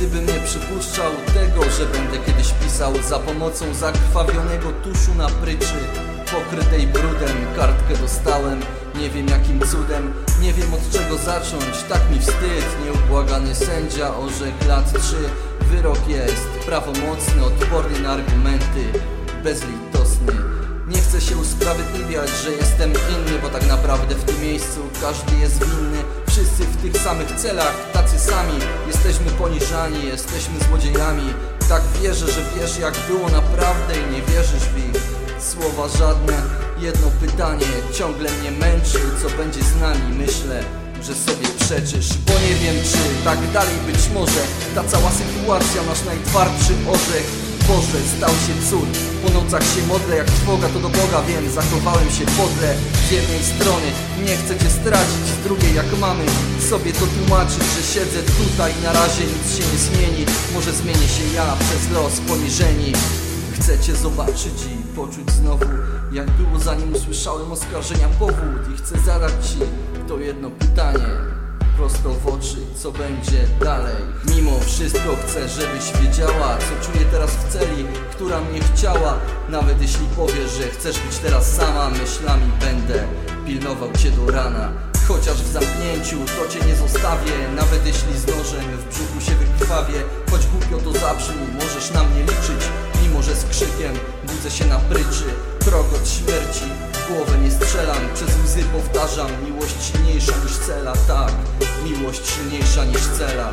nie przypuszczał tego, że będę kiedyś pisał Za pomocą zakrwawionego tuszu na pryczy Pokrytej brudem kartkę dostałem Nie wiem jakim cudem, nie wiem od czego zacząć Tak mi wstyd, nieubłagany sędzia orzekł lat trzy Wyrok jest prawomocny, odporny na argumenty Bezlitosny. Nie chcę się usprawiedliwiać, że jestem inny Bo tak naprawdę w tym miejscu każdy jest winny samych celach, tacy sami. Jesteśmy poniżani, jesteśmy złodziejami. Tak wierzę, że wiesz jak było naprawdę i nie wierzysz w ich Słowa żadne, jedno pytanie ciągle mnie męczy. Co będzie z nami, myślę że sobie przeczysz. Bo nie wiem czy tak dalej być może. Ta cała sytuacja nasz najtwardszy orzech Boże, stał się cud. Po nocach się modlę, jak trwoga to do Boga Wiem, zachowałem się podle Z jednej strony nie chcę cię stracić Z drugiej jak mamy. Sobie to tłumaczyć Że siedzę tutaj na razie nic się nie zmieni. Może zmienię się ja przez los poniżeni. Chcę cię zobaczyć i poczuć znowu Jak było zanim usłyszałem oskarżenia powód. I chcę zadać ci to jedno pytanie prosto w oczy, co będzie dalej. Mimo wszystko chcę, żebyś wiedziała Co czuję teraz w celi, która mnie chciała. Nawet jeśli powiesz, że chcesz być teraz sama Myślami będę pilnował cię do rana. Chociaż w zamknięciu to cię nie zostawię Nawet jeśli z nożem w brzuchu się wykrwawię. Choć głupio to zabrzmi, możesz na mnie liczyć Mimo, że z krzykiem budzę się na pryczy. Krok od śmierci w głowę nie strzelam Przez łzy powtarzam Miłość silniejsza niż cela, tak Miłość silniejsza niż cela